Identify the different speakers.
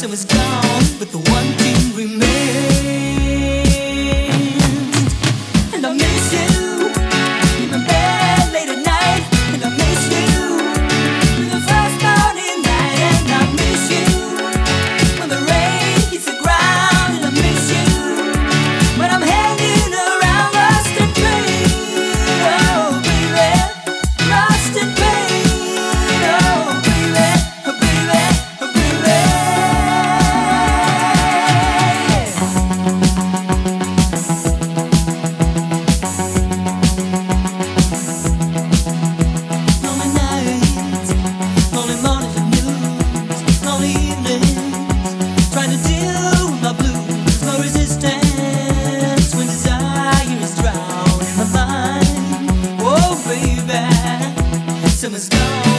Speaker 1: so it's gone. is gone.